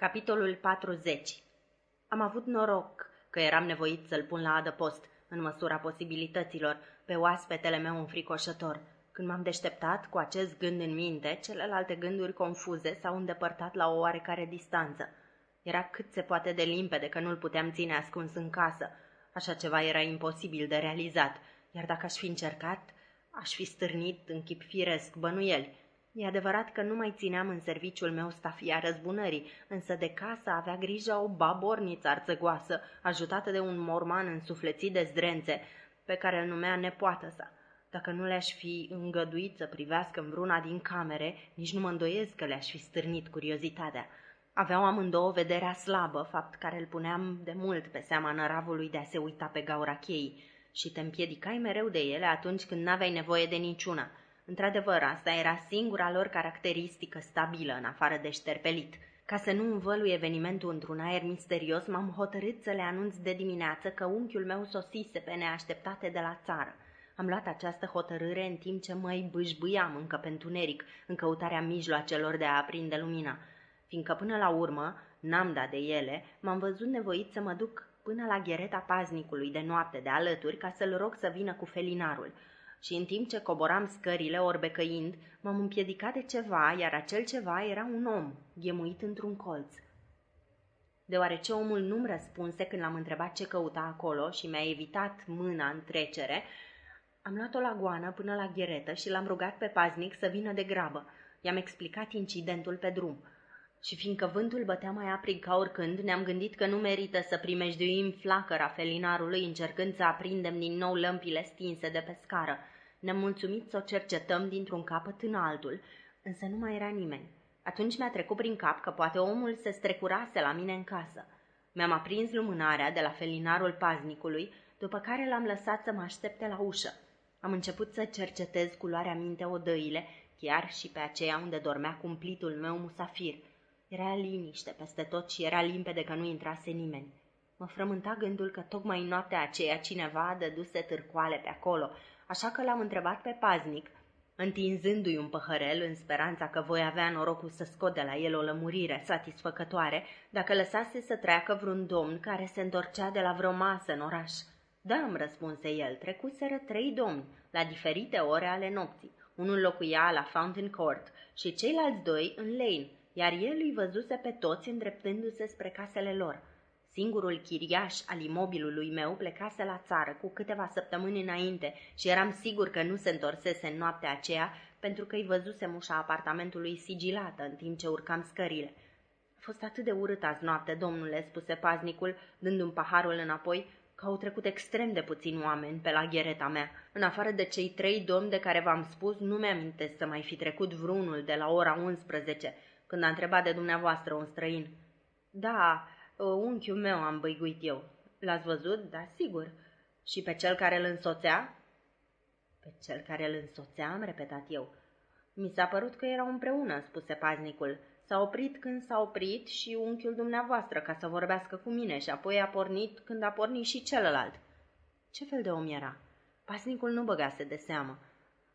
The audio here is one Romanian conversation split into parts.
Capitolul 40 Am avut noroc că eram nevoit să-l pun la adăpost, în măsura posibilităților, pe oaspetele meu înfricoșător. Când m-am deșteptat cu acest gând în minte, celelalte gânduri confuze s-au îndepărtat la o oarecare distanță. Era cât se poate de limpede că nu-l puteam ține ascuns în casă. Așa ceva era imposibil de realizat, iar dacă aș fi încercat, aș fi stârnit în chip firesc bănuieli. E adevărat că nu mai țineam în serviciul meu stafia răzbunării, însă de casă avea grijă o baborniță arțăgoasă, ajutată de un morman însuflețit de zdrențe, pe care îl numea nepoată sa. Dacă nu le-aș fi îngăduit să privească în vreuna din camere, nici nu mă îndoiesc că le-aș fi stârnit curiozitatea. Aveau amândouă vederea slabă, fapt care îl puneam de mult pe seama năravului de a se uita pe gaura cheii și te împiedicai mereu de ele atunci când n-aveai nevoie de niciuna – Într-adevăr, asta era singura lor caracteristică stabilă, în afară de șterpelit. Ca să nu învălui evenimentul într-un aer misterios, m-am hotărât să le anunț de dimineață că unchiul meu sosise pe neașteptate de la țară. Am luat această hotărâre în timp ce măi bâșbâiam încă pe întuneric, în căutarea mijloacelor de a aprinde lumina. Fiindcă până la urmă n-am dat de ele, m-am văzut nevoit să mă duc până la ghereta paznicului de noapte de alături ca să-l rog să vină cu felinarul – și în timp ce coboram scările orbecăind, m-am împiedicat de ceva, iar acel ceva era un om, ghemuit într-un colț. Deoarece omul nu-mi răspunse când l-am întrebat ce căuta acolo și mi-a evitat mâna în trecere, am luat-o la goană până la gheretă și l-am rugat pe paznic să vină de grabă. I-am explicat incidentul pe drum. Și fiindcă vântul bătea mai aprig ca oricând, ne-am gândit că nu merită să primejduim flacăra felinarului încercând să aprindem din nou lămpile stinse de pe scară. Ne-am mulțumit să o cercetăm dintr-un capăt în altul, însă nu mai era nimeni. Atunci mi-a trecut prin cap că poate omul se strecurase la mine în casă. Mi-am aprins lumânarea de la felinarul paznicului, după care l-am lăsat să mă aștepte la ușă. Am început să cercetez culoarea minte odăile, chiar și pe aceea unde dormea cumplitul meu musafir – era liniște peste tot și era limpede că nu intrase nimeni. Mă frământa gândul că tocmai în noaptea aceea cineva dăduse târcoale pe acolo, așa că l-am întrebat pe paznic, întinzându-i un păhărel în speranța că voi avea norocul să scot de la el o lămurire satisfăcătoare, dacă lăsase să treacă vreun domn care se întorcea de la vreo masă în oraș. Da, îmi răspunse el, trecuseră trei domni, la diferite ore ale nopții. Unul locuia la Fountain Court și ceilalți doi în Lane, iar el îi văzuse pe toți îndreptându-se spre casele lor. Singurul chiriaș al imobilului meu plecase la țară cu câteva săptămâni înainte și eram sigur că nu se întorsese în noaptea aceea pentru că îi văzusem ușa apartamentului sigilată în timp ce urcam scările. A fost atât de urât azi noapte, domnule, spuse paznicul, dând un paharul înapoi, că au trecut extrem de puțini oameni pe la ghereta mea. În afară de cei trei domni de care v-am spus, nu mi-am să mai fi trecut vreunul de la ora 11 când a întrebat de dumneavoastră un străin. Da, ă, unchiul meu am băiguit eu. L-ați văzut? Da, sigur. Și pe cel care îl însoțea? Pe cel care îl însoțea, am repetat eu. Mi s-a părut că erau împreună, spuse paznicul. S-a oprit când s-a oprit și unchiul dumneavoastră ca să vorbească cu mine și apoi a pornit când a pornit și celălalt. Ce fel de om era? Pasnicul nu băgase de seamă.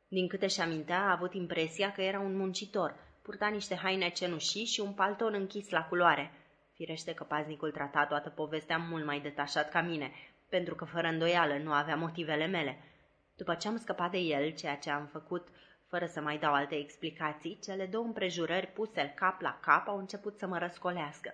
Din câte și amintea, a avut impresia că era un muncitor, Purta niște haine cenușii și un palton închis la culoare. Firește că paznicul trata toată povestea mult mai detașat ca mine, pentru că fără îndoială nu avea motivele mele. După ce am scăpat de el, ceea ce am făcut fără să mai dau alte explicații, cele două împrejurări puse cap la cap au început să mă răscolească.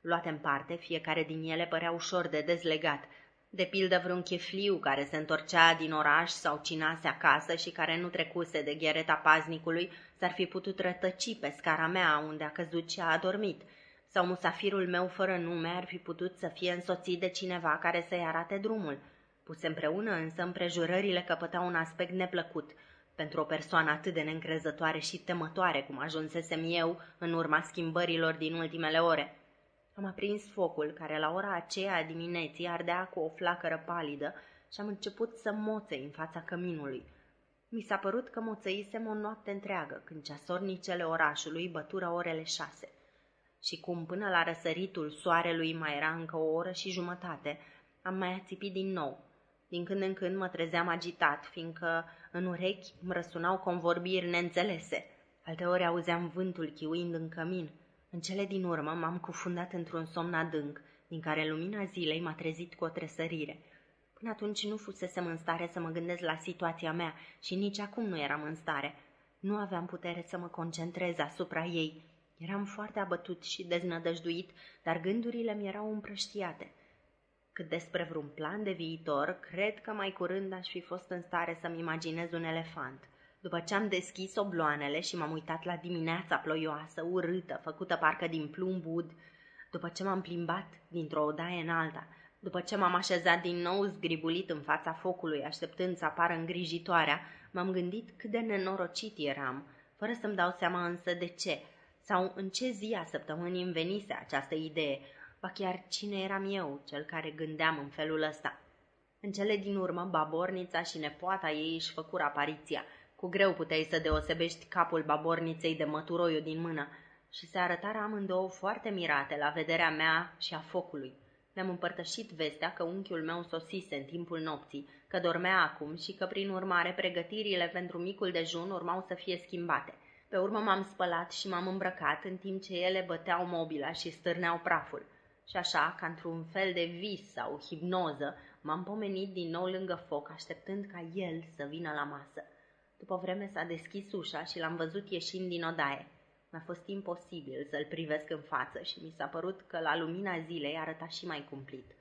Luate în parte, fiecare din ele părea ușor de dezlegat, de pildă vreun chefliu care se întorcea din oraș sau cinase acasă și care nu trecuse de ghereta paznicului, s-ar fi putut rătăci pe scara mea unde a căzut și a adormit, sau musafirul meu fără nume ar fi putut să fie însoțit de cineva care să-i arate drumul. Puse împreună însă împrejurările căpătau un aspect neplăcut, pentru o persoană atât de neîncrezătoare și temătoare cum ajunsesem eu în urma schimbărilor din ultimele ore. Am aprins focul, care la ora aceea a dimineții ardea cu o flacără palidă și am început să moțe în fața căminului. Mi s-a părut că moțăisem o noapte întreagă, când ceasornicele orașului bătură orele șase. Și cum până la răsăritul soarelui mai era încă o oră și jumătate, am mai ațipit din nou. Din când în când mă trezeam agitat, fiindcă în urechi îmi răsunau convorbiri neînțelese. Alteori auzeam vântul chiuind în cămin – În cele din urmă m-am cufundat într-un somn adânc, din care lumina zilei m-a trezit cu o tresărire. Până atunci nu fusesem în stare să mă gândesc la situația mea și nici acum nu eram în stare. Nu aveam putere să mă concentrez asupra ei. Eram foarte abătut și deznădăjduit, dar gândurile mi erau împrăștiate. Cât despre vreun plan de viitor, cred că mai curând aș fi fost în stare să-mi imaginez un elefant. După ce am deschis obloanele și m-am uitat la dimineața ploioasă, urâtă, făcută parcă din plumb ud, după ce m-am plimbat dintr-o odaie în alta, după ce m-am așezat din nou zgribulit în fața focului, așteptând să apară îngrijitoarea, m-am gândit cât de nenorocit eram, fără să-mi dau seama însă de ce, sau în ce zi a săptămânii îmi venise această idee, ba chiar cine eram eu, cel care gândeam în felul ăsta. În cele din urmă, babornița și nepoata ei își făcură apariția. Cu greu puteai să deosebești capul baborniței de măturoiul din mână și se arătară amândouă foarte mirate la vederea mea și a focului. Le-am împărtășit vestea că unchiul meu sosise în timpul nopții, că dormea acum și că, prin urmare, pregătirile pentru micul dejun urmau să fie schimbate. Pe urmă m-am spălat și m-am îmbrăcat în timp ce ele băteau mobila și stârneau praful. Și așa, ca într-un fel de vis sau hipnoză, m-am pomenit din nou lângă foc, așteptând ca el să vină la masă. După vreme s-a deschis ușa și l-am văzut ieșind din odaie. Mi-a fost imposibil să-l privesc în față și mi s-a părut că la lumina zilei arăta și mai cumplit.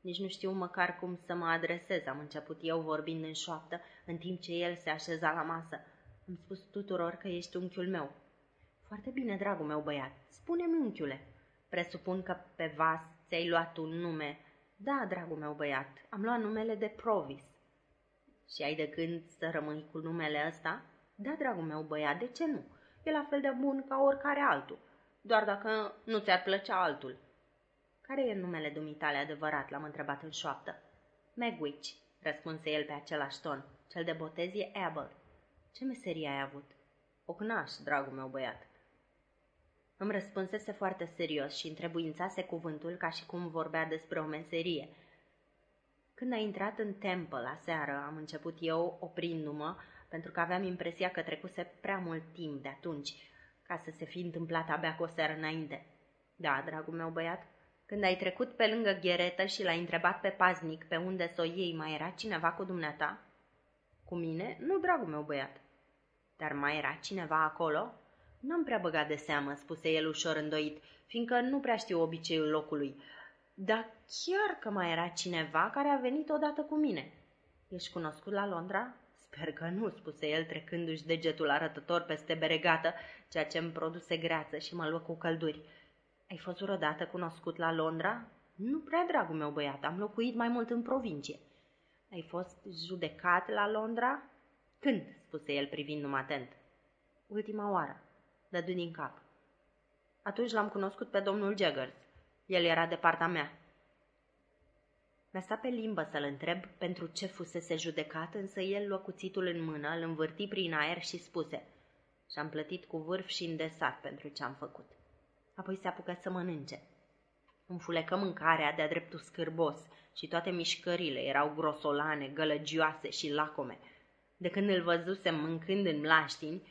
Nici nu știu măcar cum să mă adresez, am început eu vorbind în șoaptă, în timp ce el se așeza la masă. Am spus tuturor că ești unchiul meu. Foarte bine, dragul meu băiat, spune-mi unchiule. Presupun că pe vas ți-ai luat un nume. Da, dragul meu băiat, am luat numele de Provis. Și ai de gând să rămâi cu numele ăsta? Da, dragul meu băiat, de ce nu? E la fel de bun ca oricare altul, doar dacă nu ți-ar plăcea altul. Care e numele dumitale adevărat? L-am întrebat în șoaptă. Megwitch, răspunse el pe același ton. Cel de botez e Abel. Ce meserie ai avut? Ocnaș, dragul meu băiat. Îmi răspunsese foarte serios și întrebuințase cuvântul ca și cum vorbea despre o meserie. Când a intrat în temple la seară, am început eu, oprindu-mă, pentru că aveam impresia că trecuse prea mult timp de atunci, ca să se fi întâmplat abia cu o seară înainte. Da, dragul meu băiat, când ai trecut pe lângă gheretă și l-ai întrebat pe paznic pe unde să o iei, mai era cineva cu dumneata? Cu mine? Nu, dragul meu băiat. Dar mai era cineva acolo? N-am prea băgat de seamă, spuse el ușor îndoit, fiindcă nu prea știu obiceiul locului. Dar chiar că mai era cineva care a venit odată cu mine. Ești cunoscut la Londra? Sper că nu, spuse el trecându-și degetul arătător peste beregată, ceea ce îmi produse greață și mă luă cu călduri. Ai fost vreodată cunoscut la Londra? Nu prea, dragul meu băiat, am locuit mai mult în provincie. Ai fost judecat la Londra? Când? spuse el privindu-mă atent. Ultima oară. Dădu din cap. Atunci l-am cunoscut pe domnul Jaggers. El era de partea mea. Mi-a stat pe limbă să-l întreb pentru ce fusese judecat, însă el lua cuțitul în mână, îl învârti prin aer și spuse Și-am plătit cu vârf și îndesat pentru ce am făcut. Apoi se apucă să mănânce. Înfulecă mâncarea de-a dreptul scârbos și toate mișcările erau grosolane, gălăgioase și lacome. De când îl văzusem mâncând în mlaștini,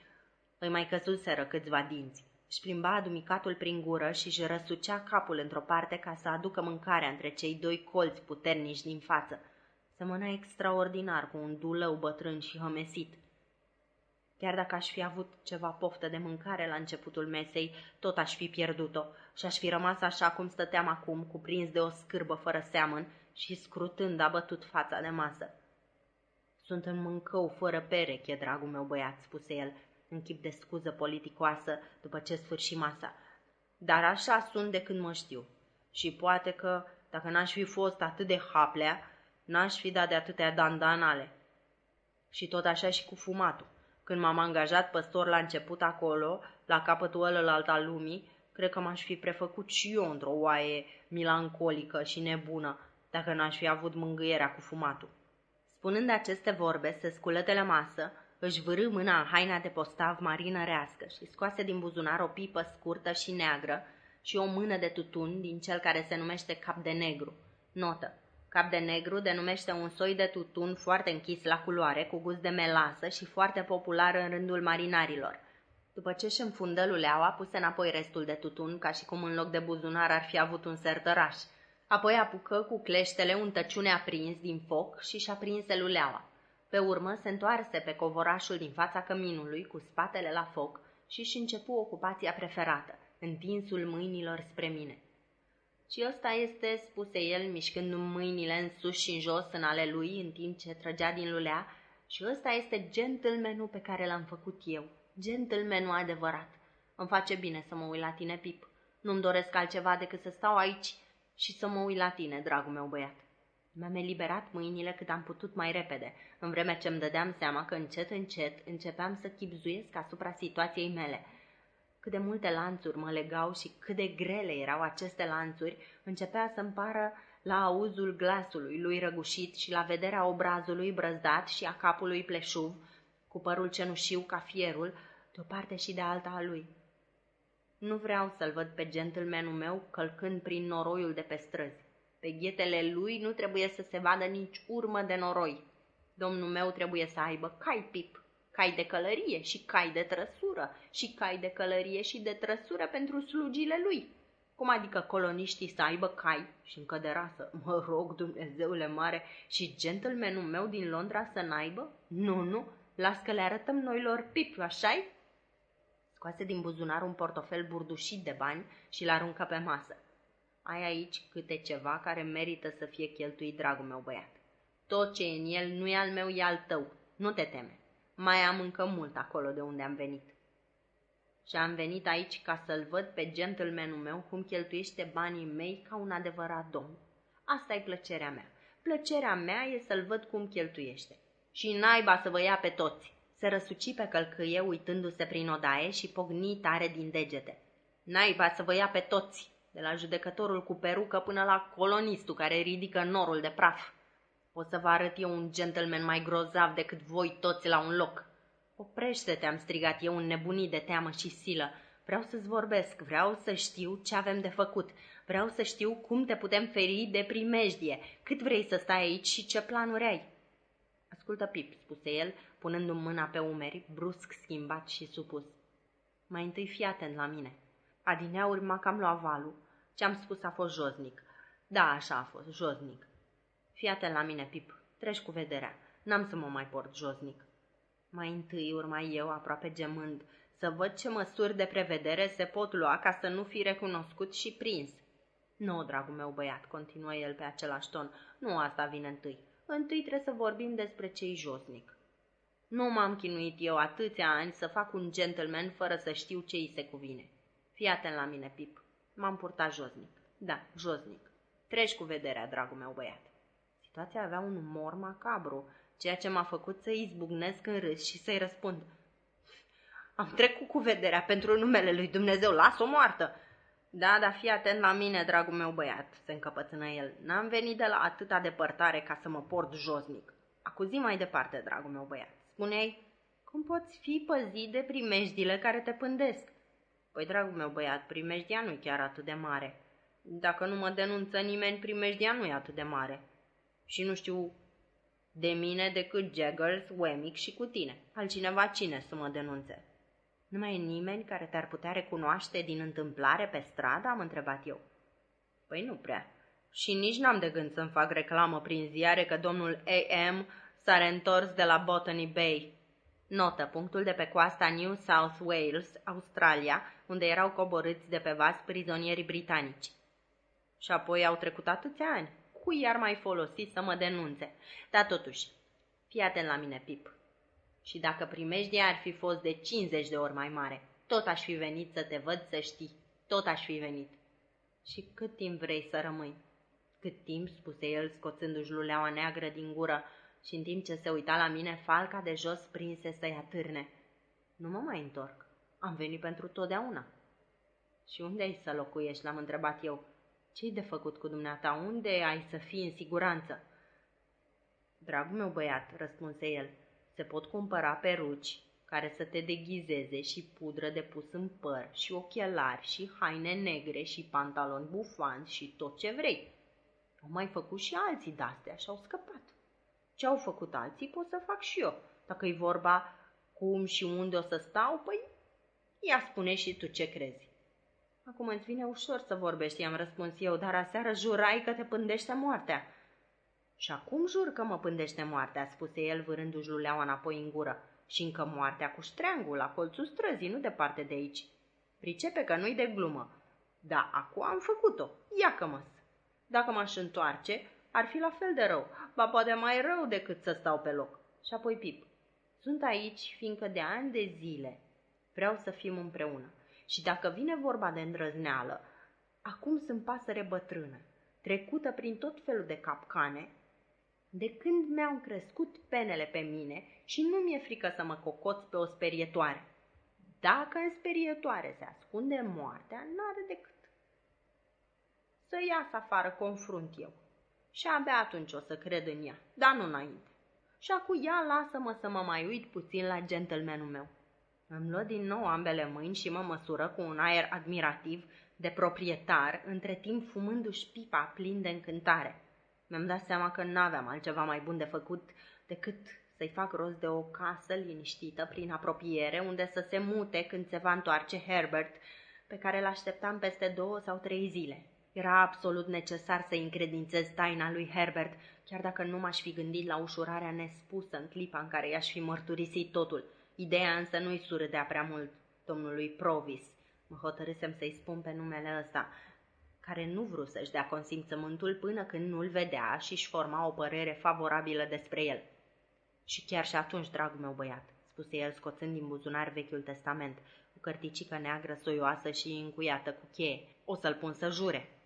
îi mai căzuseră câțiva dinți. Își plimba adumicatul prin gură și își răsucea capul într-o parte ca să aducă mâncarea între cei doi colți puternici din față. Semăna extraordinar cu un dulău bătrân și hămesit. Chiar dacă aș fi avut ceva poftă de mâncare la începutul mesei, tot aș fi pierdut-o și aș fi rămas așa cum stăteam acum, cuprins de o scârbă fără seamăn și scrutând abătut fața de masă. Sunt în mâncău fără pereche, dragul meu băiat, spuse el, în chip de scuză politicoasă după ce sfârși masa. Dar așa sunt de când mă știu. Și poate că, dacă n-aș fi fost atât de haplea, n-aș fi dat de atâtea dandanale. Și tot așa și cu fumatul. Când m-am angajat păstor la început acolo, la capătul ălălalt al lumii, cred că m-aș fi prefăcut și eu într-o oaie milancolică și nebună, dacă n-aș fi avut mângâierea cu fumatul. Spunând aceste vorbe, se sculă de la masă, își vârâ mâna în haina de postav marinărească și scoase din buzunar o pipă scurtă și neagră și o mână de tutun din cel care se numește cap de negru. Notă. Cap de negru denumește un soi de tutun foarte închis la culoare, cu gust de melasă și foarte popular în rândul marinarilor. După ce și înfundă luleaua, puse înapoi restul de tutun, ca și cum în loc de buzunar ar fi avut un sertăraș. Apoi apucă cu cleștele un tăciune aprins din foc și și-a prinse luleaua. Pe urmă se întoarse pe covorașul din fața căminului, cu spatele la foc, și își începu ocupația preferată, întinsul mâinilor spre mine. Și ăsta este, spuse el, mișcând mâinile în sus și în jos în ale lui, în timp ce trăgea din lulea, și ăsta este gentlemanul pe care l-am făcut eu, gentlemanul adevărat. Îmi face bine să mă uit la tine, Pip. Nu-mi doresc altceva decât să stau aici și să mă uit la tine, dragul meu băiat. Mi-am eliberat mâinile cât am putut mai repede, în vreme ce îmi dădeam seama că încet, încet începeam să chipzuiesc asupra situației mele. Cât de multe lanțuri mă legau și cât de grele erau aceste lanțuri, începea să-mi pară la auzul glasului lui răgușit și la vederea obrazului brăzdat și a capului pleșuv, cu părul cenușiu ca fierul, de o parte și de alta a lui. Nu vreau să-l văd pe gentlemanul meu călcând prin noroiul de pe străzi. Pe ghetele lui nu trebuie să se vadă nici urmă de noroi. Domnul meu trebuie să aibă cai pip, cai de călărie și cai de trăsură și cai de călărie și de trăsură pentru slugile lui. Cum adică coloniștii să aibă cai și încă de rasă? Mă rog, Dumnezeule mare, și gentlemanul meu din Londra să n-aibă? Nu, nu, las că le arătăm noi lor pip, așa-i? Scoase din buzunar un portofel burdușit de bani și l-aruncă pe masă. Ai aici câte ceva care merită să fie cheltuit, dragul meu băiat. Tot ce e în el nu e al meu, e al tău. Nu te teme. Mai am încă mult acolo de unde am venit. Și am venit aici ca să-l văd pe gentlemanul meu cum cheltuiește banii mei ca un adevărat domn. Asta e plăcerea mea. Plăcerea mea e să-l văd cum cheltuiește. Și naiba să vă ia pe toți. Se răsuci pe călcâie uitându-se prin odaie și pogni tare din degete. Naiba să vă ia pe toți, de la judecătorul cu perucă până la colonistul care ridică norul de praf. O să vă arăt eu un gentleman mai grozav decât voi toți la un loc. Oprește-te, am strigat eu, un nebunit de teamă și silă. Vreau să-ți vorbesc, vreau să știu ce avem de făcut, vreau să știu cum te putem feri de primejdie, cât vrei să stai aici și ce planuri ai. Ascultă, Pip, spuse el, punându-mi mâna pe umeri, brusc schimbat și supus. Mai întâi fii atent la mine. Adineauri m-a cam luat valul. Ce-am spus a fost josnic. Da, așa a fost, josnic. Fii atent la mine, Pip. Treci cu vederea. N-am să mă mai port josnic. Mai întâi urma eu, aproape gemând, să văd ce măsuri de prevedere se pot lua ca să nu fi recunoscut și prins. Nu, dragul meu băiat, continuă el pe același ton, nu asta vine întâi. Întâi trebuie să vorbim despre cei josnic. Nu m-am chinuit eu atâția ani să fac un gentleman fără să știu ce îi se cuvine. Fii atent la mine, Pip. M-am purtat josnic. Da, josnic. Treci cu vederea, dragul meu băiat. Situația avea un umor macabru, ceea ce m-a făcut să izbucnesc în râs și să-i răspund. Am trecut cu vederea pentru numele lui Dumnezeu, las-o moartă! Da, dar fii atent la mine, dragul meu băiat, se încăpățână el. N-am venit de la atâta depărtare ca să mă port josnic. Acuzi mai departe, dragul meu băiat. Spuneai, cum poți fi păzit de primejdile care te pândesc? Păi, dragul meu băiat, primejdia nu e chiar atât de mare. Dacă nu mă denunță nimeni, primejdia nu e atât de mare. Și nu știu de mine decât Jaggers, Wemmick și cu tine. Altcineva cine să mă denunțe? Nu mai e nimeni care te-ar putea recunoaște din întâmplare pe stradă? Am întrebat eu. Păi nu prea. Și nici n-am de gând să-mi fac reclamă prin ziare că domnul A.M. s-a reîntors de la Botany Bay. Notă, punctul de pe coasta New South Wales, Australia, unde erau coborâți de pe vas prizonieri britanici. Și apoi au trecut atâția ani. Cui i-ar mai folosi să mă denunțe? Dar totuși, fii atent la mine, Pip. Și dacă primejdia ar fi fost de 50 de ori mai mare, tot aș fi venit să te văd să știi. Tot aș fi venit. Și cât timp vrei să rămâi? Cât timp, spuse el, scoțându-și luleaua neagră din gură, și în timp ce se uita la mine, falca de jos prinse să-i atârne. Nu mă mai întorc. Am venit pentru totdeauna. Și unde ai să locuiești? L-am întrebat eu. Ce-i de făcut cu dumneata? Unde ai să fii în siguranță? Dragul meu băiat, răspunse el, se pot cumpăra peruci care să te deghizeze și pudră de pus în păr și ochelari și haine negre și pantaloni bufanți și tot ce vrei. Au mai făcut și alții de-astea și au scăpat. Ce au făcut alții pot să fac și eu. Dacă e vorba cum și unde o să stau, păi Ia spune și tu ce crezi. Acum îți vine ușor să vorbești, i-am răspuns eu, dar aseară jurai că te pândește moartea. Și acum jur că mă pândește moartea, spuse el vârându-și luleaua înapoi în gură. Și încă moartea cu ștreangul, la colțul străzii, nu departe de aici. Pricepe că nu-i de glumă. Da, acum am făcut-o. Ia că mă Dacă m-aș întoarce, ar fi la fel de rău, ba poate mai rău decât să stau pe loc. Și apoi Pip. Sunt aici fiindcă de ani de zile vreau să fim împreună. Și dacă vine vorba de îndrăzneală, acum sunt pasăre bătrână, trecută prin tot felul de capcane, de când mi-au crescut penele pe mine și nu mi-e frică să mă cocoț pe o sperietoare. Dacă în sperietoare se ascunde moartea, n-are decât să iasă afară confrunt eu. Și abia atunci o să cred în ea, dar nu înainte. Și acu ea lasă-mă să mă mai uit puțin la gentlemanul meu. Îmi luă din nou ambele mâini și mă măsură cu un aer admirativ de proprietar, între timp fumându-și pipa plin de încântare. Mi-am dat seama că n-aveam altceva mai bun de făcut decât să-i fac rost de o casă liniștită prin apropiere, unde să se mute când se va întoarce Herbert, pe care l-așteptam peste două sau trei zile. Era absolut necesar să încredințez taina lui Herbert, chiar dacă nu m-aș fi gândit la ușurarea nespusă în clipa în care i-aș fi mărturisit totul. Ideea însă nu-i surâdea prea mult domnului Provis. Mă hotărâsem să-i spun pe numele ăsta, care nu vrut să-și dea consimțământul până când nu-l vedea și își forma o părere favorabilă despre el. Și chiar și atunci, dragul meu băiat, spuse el scoțând din buzunar vechiul testament, cu cărticică neagră soioasă și încuiată cu cheie. O să-l pun să jure.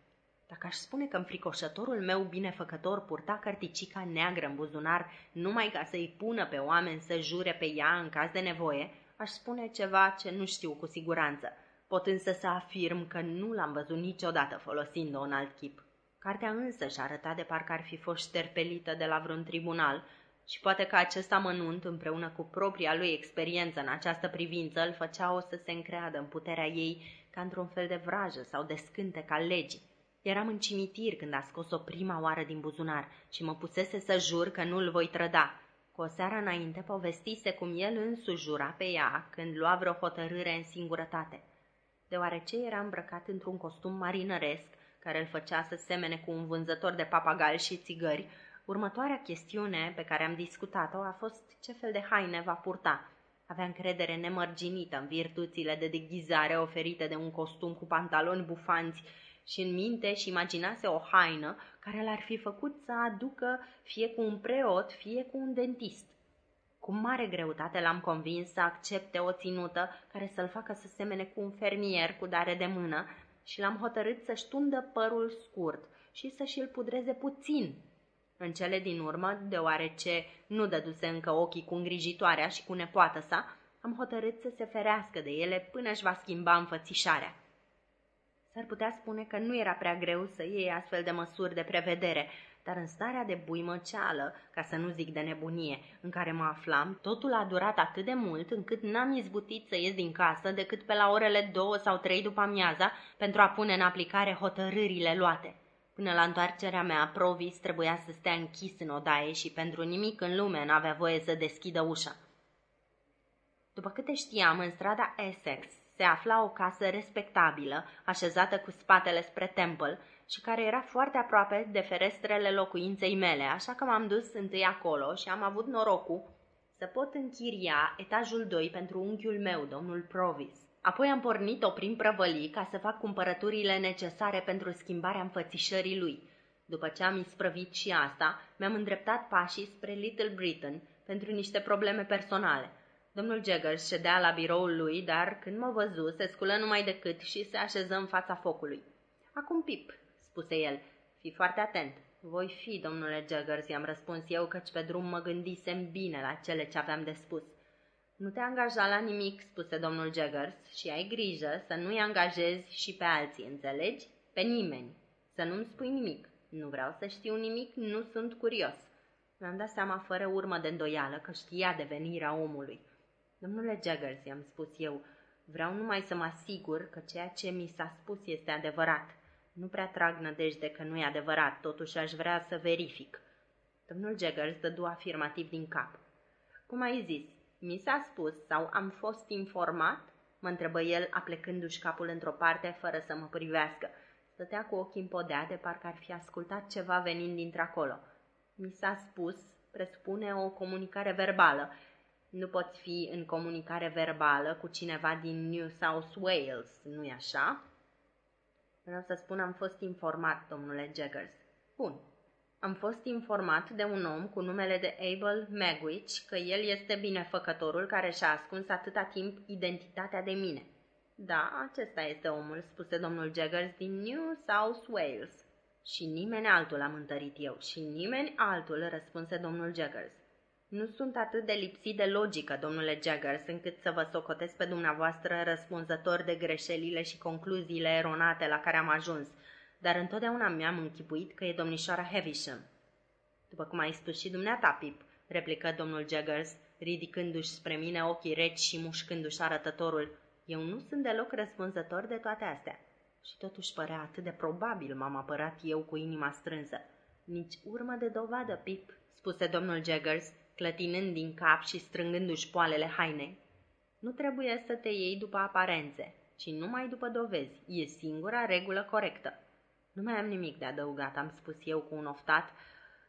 Dacă aș spune că înfricoșătorul meu binefăcător purta cărticica neagră în buzunar numai ca să-i pună pe oameni să jure pe ea în caz de nevoie, aș spune ceva ce nu știu cu siguranță, pot însă să afirm că nu l-am văzut niciodată folosind-o în alt chip. Cartea însă și arăta de parcă ar fi fost șterpelită de la vreun tribunal și poate că acest amănunt, împreună cu propria lui experiență în această privință, îl făcea o să se încreadă în puterea ei ca într-un fel de vrajă sau de scânte ca legii. Eram în cimitir când a scos-o prima oară din buzunar și mă pusese să jur că nu-l voi trăda. Cu o seară înainte povestise cum el însuși jura pe ea când lua vreo hotărâre în singurătate. Deoarece era îmbrăcat într-un costum marinăresc, care îl făcea să semene cu un vânzător de papagali și țigări, următoarea chestiune pe care am discutat-o a fost ce fel de haine va purta. Avea încredere nemărginită în virtuțile de deghizare oferite de un costum cu pantaloni bufanți și în minte și imaginase o haină care l-ar fi făcut să aducă fie cu un preot, fie cu un dentist. Cu mare greutate l-am convins să accepte o ținută care să-l facă să semene cu un fermier cu dare de mână și l-am hotărât să-și tundă părul scurt și să-și îl pudreze puțin. În cele din urmă, deoarece nu dăduse încă ochii cu îngrijitoarea și cu nepoată sa, am hotărât să se ferească de ele până își va schimba înfățișarea. S-ar putea spune că nu era prea greu să iei astfel de măsuri de prevedere, dar în starea de buimăceală, ca să nu zic de nebunie, în care mă aflam, totul a durat atât de mult încât n-am izbutit să ies din casă decât pe la orele două sau trei după amiaza pentru a pune în aplicare hotărârile luate. Până la întoarcerea mea, Provis trebuia să stea închis în odaie și pentru nimic în lume n-avea voie să deschidă ușa. După câte știam, în strada Essex se afla o casă respectabilă, așezată cu spatele spre Temple și care era foarte aproape de ferestrele locuinței mele, așa că m-am dus întâi acolo și am avut norocul să pot închiria etajul 2 pentru unchiul meu, domnul Provis. Apoi am pornit-o prin prăvălii ca să fac cumpărăturile necesare pentru schimbarea înfățișării lui. După ce am isprăvit și asta, mi-am îndreptat pașii spre Little Britain pentru niște probleme personale – Domnul Jaggers ședea la biroul lui, dar când mă văzu, se sculă numai decât și se așeză în fața focului. Acum, Pip, spuse el, fi foarte atent. Voi fi, domnule Jaggers, i-am răspuns eu, căci pe drum mă gândisem bine la cele ce aveam de spus. Nu te angaja la nimic, spuse domnul Jaggers, și ai grijă să nu-i angajezi și pe alții, înțelegi? Pe nimeni. Să nu-mi spui nimic. Nu vreau să știu nimic, nu sunt curios. Mi-am dat seama fără urmă de îndoială că știa de venirea omului. Domnule Jaggers, ți-am spus eu, vreau numai să mă asigur că ceea ce mi s-a spus este adevărat. Nu prea trag nădejde că nu e adevărat, totuși aș vrea să verific. Domnul Jaggers dădu afirmativ din cap. Cum ai zis, mi s-a spus sau am fost informat? mă întrebă el, aplecându-și capul într-o parte, fără să mă privească. Stătea cu ochii împodeate, parcă ar fi ascultat ceva venind dintr-acolo. Mi s-a spus, presupune o comunicare verbală. Nu poți fi în comunicare verbală cu cineva din New South Wales, nu-i așa? Vreau să spun, am fost informat, domnule Jaggers. Bun. Am fost informat de un om cu numele de Abel Magwitch că el este binefăcătorul care și-a ascuns atâta timp identitatea de mine. Da, acesta este omul, spuse domnul Jaggers din New South Wales. Și nimeni altul am întărit eu, și nimeni altul, răspunse domnul Jaggers. Nu sunt atât de lipsit de logică, domnule Jaggers, încât să vă socotesc pe dumneavoastră răspunzător de greșelile și concluziile eronate la care am ajuns, dar întotdeauna mi-am închipuit că e domnișoara Havisham. După cum ai spus și dumneata, Pip, replică domnul Jaggers, ridicându-și spre mine ochii reci și mușcându-și arătătorul. Eu nu sunt deloc răspunzător de toate astea. Și totuși părea atât de probabil, m-am apărat eu cu inima strânsă. Nici urmă de dovadă, Pip, spuse domnul Jaggers, clătinând din cap și strângându-și poalele hainei. Nu trebuie să te iei după aparențe, ci numai după dovezi. E singura regulă corectă. Nu mai am nimic de adăugat, am spus eu cu un oftat,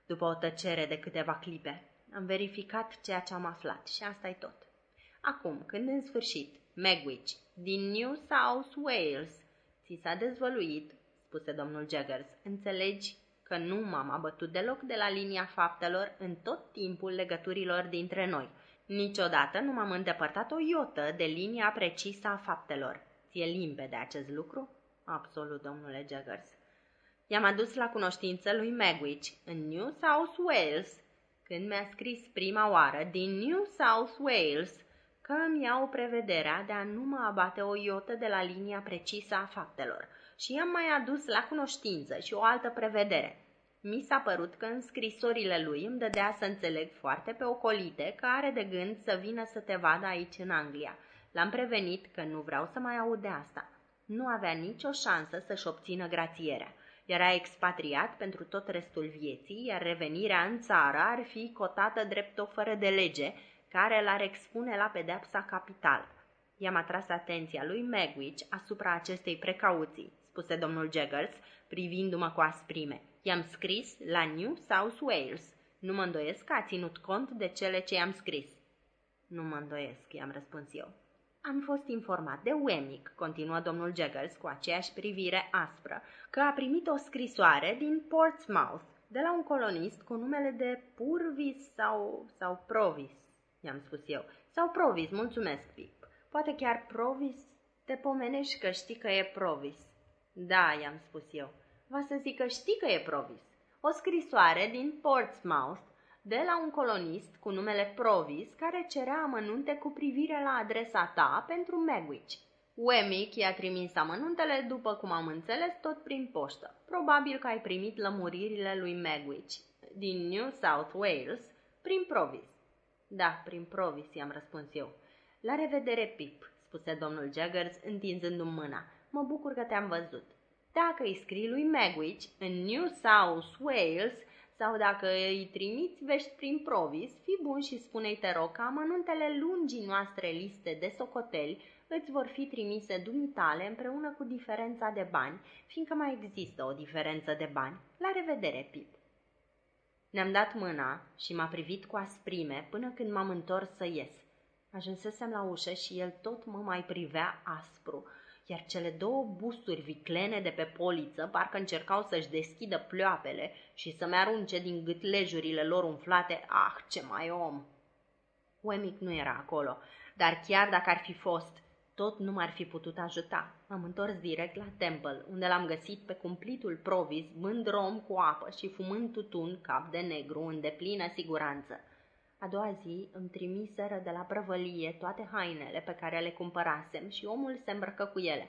după o tăcere de câteva clipe. Am verificat ceea ce am aflat și asta e tot. Acum, când în sfârșit, Megwitch, din New South Wales, ți s-a dezvăluit, spuse domnul Jaggers, înțelegi că nu m-am abătut deloc de la linia faptelor în tot timpul legăturilor dintre noi. Niciodată nu m-am îndepărtat o iotă de linia precisă a faptelor. Ție limpede acest lucru? Absolut, domnule Jaggers. I-am adus la cunoștință lui Magwitch în New South Wales, când mi-a scris prima oară din New South Wales că îmi iau prevederea de a nu mă abate o iotă de la linia precisă a faptelor și i-am mai adus la cunoștință și o altă prevedere. Mi s-a părut că în scrisorile lui îmi dădea să înțeleg foarte pe ocolite că are de gând să vină să te vadă aici în Anglia. L-am prevenit că nu vreau să mai aud de asta. Nu avea nicio șansă să-și obțină grațierea. Era expatriat pentru tot restul vieții, iar revenirea în țară ar fi cotată drept o fără de lege, care l-ar expune la pedepsa capitală. I-am atras atenția lui Magwitch asupra acestei precauții, spuse domnul Jaggers, privindu-mă cu asprime. I-am scris la New South Wales. Nu mă îndoiesc că a ținut cont de cele ce i-am scris. Nu mă îndoiesc, i-am răspuns eu. Am fost informat de Wemmick, continuă domnul Jaggers cu aceeași privire aspră, că a primit o scrisoare din Portsmouth, de la un colonist cu numele de Purvis sau, sau Provis, i-am spus eu. Sau Provis, mulțumesc, Pip. Poate chiar Provis? Te pomenești că știi că e Provis. Da, i-am spus eu. Va să zic că știi că e Provis. O scrisoare din Portsmouth de la un colonist cu numele Provis care cerea amănunte cu privire la adresa ta pentru Megwitch. Wemmick i-a trimis amănuntele, după cum am înțeles, tot prin poștă. Probabil că ai primit lămuririle lui Megwitch din New South Wales prin Provis. Da, prin Provis, i-am răspuns eu. La revedere, Pip, spuse domnul Jaggers, întinzându-mi mâna. Mă bucur că te-am văzut. Dacă îi scrii lui Magwitch în New South Wales sau dacă îi trimiți vești prin Provis, fi bun și spune-i te rog că amănuntele lungii noastre liste de socoteli îți vor fi trimise dumitale împreună cu diferența de bani, fiindcă mai există o diferență de bani. La revedere, Pip! Ne-am dat mâna și m-a privit cu asprime până când m-am întors să ies. Ajunsesem la ușă și el tot mă mai privea aspru, iar cele două busturi viclene de pe poliță parcă încercau să-și deschidă ploapele și să-mi arunce din gât lejurile lor umflate. Ah, ce mai om! Wemic nu era acolo, dar chiar dacă ar fi fost, tot nu m-ar fi putut ajuta. M-am întors direct la Temple, unde l-am găsit pe cumplitul provis, bând rom cu apă și fumând tutun cap de negru în deplină siguranță. A doua zi îmi trimiseră de la prăvălie toate hainele pe care le cumpărasem și omul se îmbrăcă cu ele.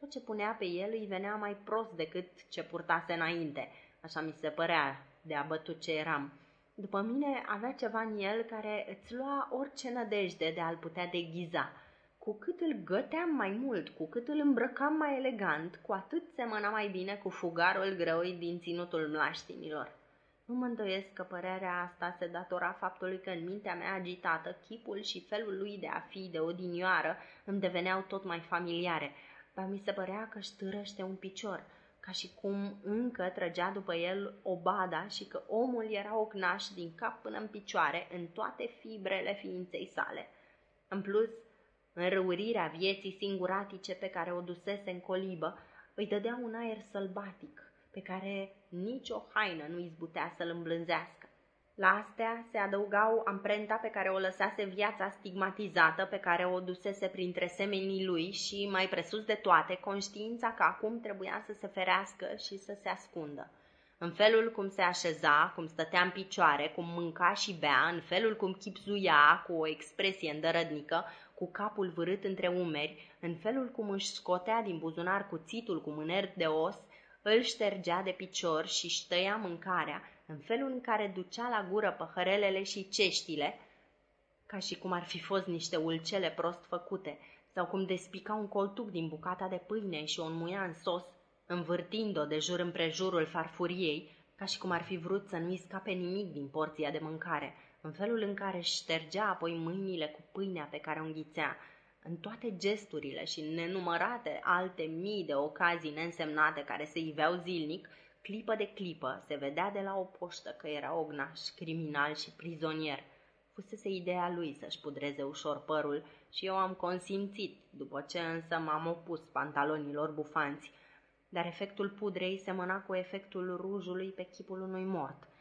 Tot ce punea pe el îi venea mai prost decât ce purtase înainte, așa mi se părea de abătut ce eram. După mine avea ceva în el care îți lua orice nădejde de a-l putea deghiza – cu cât îl găteam mai mult, cu cât îl îmbrăcam mai elegant, cu atât semăna mai bine cu fugarul greoi din ținutul mlaștinilor. Nu mă îndoiesc că părerea asta se datora faptului că în mintea mea agitată, chipul și felul lui de a fi de odinioară îmi deveneau tot mai familiare, dar mi se părea că își ștârăște un picior, ca și cum încă trăgea după el o bada și că omul era ocnaș din cap până în picioare în toate fibrele ființei sale. În plus, înrăurirea vieții singuratice pe care o dusese în colibă îi dădea un aer sălbatic, pe care nicio haină nu izbutea să-l îmblânzească. La astea se adăugau amprenta pe care o lăsase viața stigmatizată pe care o dusese printre semenii lui și, mai presus de toate, conștiința că acum trebuia să se ferească și să se ascundă. În felul cum se așeza, cum stătea în picioare, cum mânca și bea, în felul cum chipzuia cu o expresie îndărădnică, cu capul vârât între umeri, în felul cum își scotea din buzunar cuțitul cu mâner de os, îl ștergea de picior și își tăia mâncarea, în felul în care ducea la gură păhărelele și ceștile, ca și cum ar fi fost niște ulcele prost făcute, sau cum despica un coltuc din bucata de pâine și o înmuia în sos, învârtind-o de jur împrejurul farfuriei, ca și cum ar fi vrut să nu-i scape nimic din porția de mâncare, în felul în care își ștergea apoi mâinile cu pâinea pe care o înghițea, în toate gesturile și în nenumărate alte mii de ocazii neînsemnate care se iveau zilnic, clipă de clipă se vedea de la o poștă că era ognaș, criminal și prizonier. Fusese ideea lui să-și pudreze ușor părul și eu am consimțit, după ce însă m-am opus pantalonilor bufanți. Dar efectul pudrei semăna cu efectul rujului pe chipul unui mort.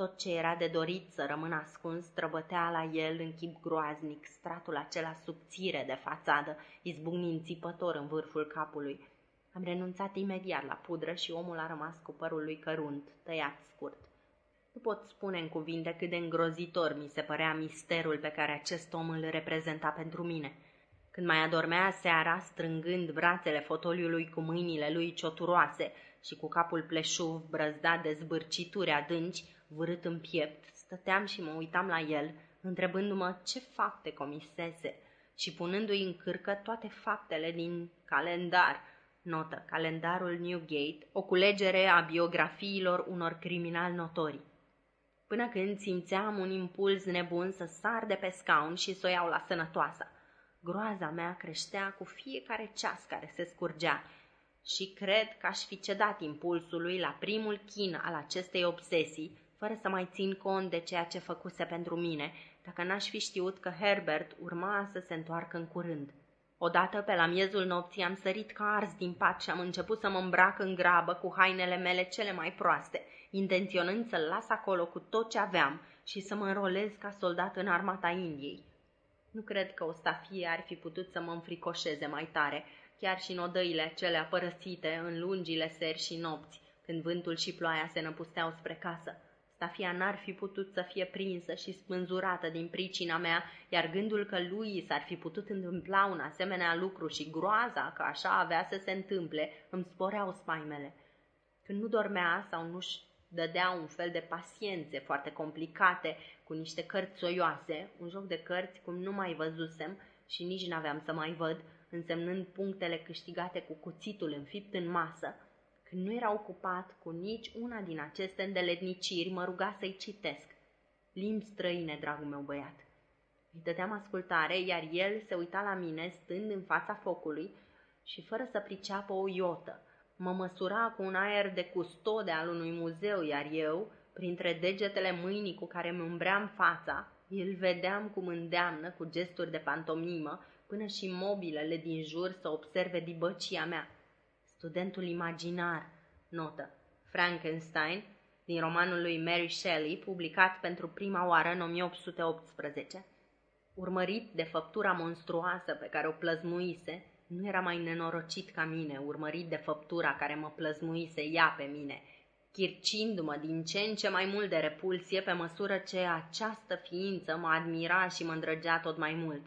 Tot ce era de dorit să rămână ascuns străbătea la el în chip groaznic stratul acela subțire de fațadă, izbucnind țipător în vârful capului. Am renunțat imediat la pudră și omul a rămas cu părul lui cărunt, tăiat scurt. Nu pot spune în cuvinte cât de îngrozitor mi se părea misterul pe care acest om îl reprezenta pentru mine. Când mai adormea seara, strângând brațele fotoliului cu mâinile lui cioturoase și cu capul pleșuv brăzdat de zbârcituri adânci, vârât în piept, stăteam și mă uitam la el, întrebându-mă ce fapte comisese și punându-i în cârcă toate faptele din calendar. Notă, calendarul Newgate, o culegere a biografiilor unor criminali notori. Până când simțeam un impuls nebun să sar de pe scaun și să o iau la sănătoasă. Groaza mea creștea cu fiecare ceas care se scurgea și cred că aș fi cedat impulsului la primul chin al acestei obsesii fără să mai țin cont de ceea ce făcuse pentru mine, dacă n-aș fi știut că Herbert urma să se întoarcă în curând. Odată, pe la miezul nopții, am sărit ca ars din pat și am început să mă îmbrac în grabă cu hainele mele cele mai proaste, intenționând să-l las acolo cu tot ce aveam și să mă înrolez ca soldat în armata Indiei. Nu cred că o stafie ar fi putut să mă înfricoșeze mai tare, chiar și în odăile acelea părăsite în lungile seri și nopți, când vântul și ploaia se năpusteau spre casă. Stafia n-ar fi putut să fie prinsă și spânzurată din pricina mea, iar gândul că lui s-ar fi putut întâmpla un asemenea lucru și groaza că așa avea să se întâmple îmi sporeau spaimele. Când nu dormea sau nu-și dădea un fel de paciențe foarte complicate cu niște cărți soioase, un joc de cărți cum nu mai văzusem și nici n-aveam să mai văd, însemnând punctele câștigate cu cuțitul înfipt în masă, când nu era ocupat cu nici una din aceste îndeletniciri, mă ruga să-i citesc. Limbi străine, dragul meu băiat. Îi dădeam ascultare, iar el se uita la mine, stând în fața focului și fără să priceapă o iotă. Mă măsura cu un aer de custode al unui muzeu, iar eu, printre degetele mâinii cu care îmi umbream fața, îl vedeam cum îndeamnă cu gesturi de pantomimă până și mobilele din jur să observe dibăcia mea. Studentul imaginar, notă, Frankenstein, din romanul lui Mary Shelley, publicat pentru prima oară în 1818. Urmărit de făptura monstruoasă pe care o plăzmuise, nu era mai nenorocit ca mine, urmărit de făptura care mă plăzmuise ea pe mine, chircindu-mă din ce în ce mai mult de repulsie pe măsură ce această ființă mă admira și mă îndrăgea tot mai mult.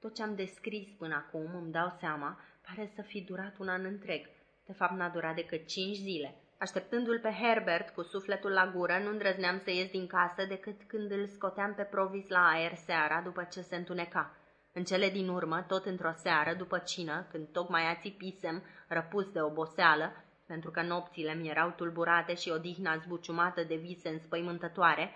Tot ce am descris până acum, îmi dau seama, pare să fi durat un an întreg. De fapt, n-a durat decât cinci zile. Așteptându-l pe Herbert cu sufletul la gură, nu îndrăzneam să ies din casă decât când îl scoteam pe provis la aer seara după ce se întuneca. În cele din urmă, tot într-o seară, după cină, când tocmai ațipisem, răpus de oboseală, pentru că nopțile mi erau tulburate și odihna zbuciumată de vise înspăimântătoare,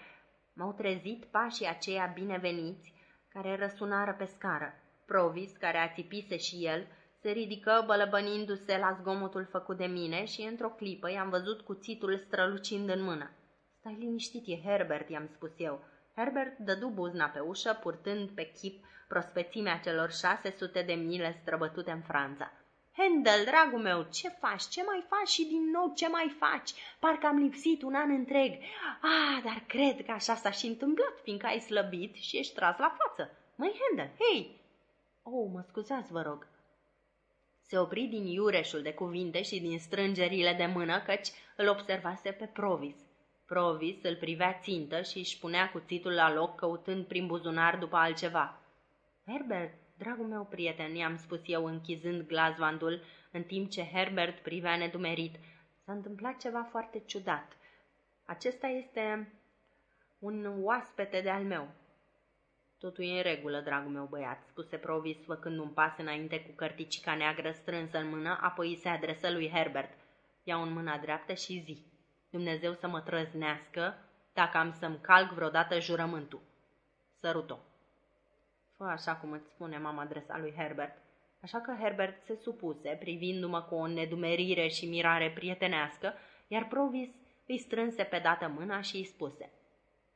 m-au trezit pașii aceia bineveniți care răsunară pe scară. Provis, care ațipise și el, se ridică bălăbănindu-se la zgomotul făcut de mine și într-o clipă i-am văzut cuțitul strălucind în mână. Stai liniștit, e Herbert, i-am spus eu. Herbert dădu buzna pe ușă, purtând pe chip prospețimea celor șase sute de mile străbătute în Franța. Handel, dragul meu, ce faci? Ce mai faci și din nou ce mai faci? Parcă am lipsit un an întreg. Ah, dar cred că așa s-a și întâmplat, fiindcă ai slăbit și ești tras la față. Măi, Handel, hei! Oh, mă scuzați, vă rog. Se opri din iureșul de cuvinte și din strângerile de mână, căci îl observase pe Provis. Provis îl privea țintă și își punea cuțitul la loc, căutând prin buzunar după altceva. Herbert, dragul meu prieten, i-am spus eu închizând glazvandul, în timp ce Herbert privea nedumerit, s-a întâmplat ceva foarte ciudat. Acesta este un oaspete de al meu. Totul e în regulă, dragul meu băiat, spuse Provis, făcând un pas înainte cu cărticica neagră strânsă în mână, apoi se adresă lui Herbert. Ia în mâna dreaptă și zi. Dumnezeu să mă trăznească dacă am să-mi calc vreodată jurământul. Sărut-o. Fă așa cum îți spune mama adresa lui Herbert. Așa că Herbert se supuse, privindu-mă cu o nedumerire și mirare prietenească, iar Provis îi strânse pe dată mâna și îi spuse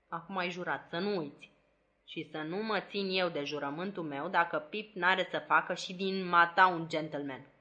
Acum ai jurat să nu uiți și să nu mă țin eu de jurământul meu dacă Pip n-are să facă și din mata un gentleman.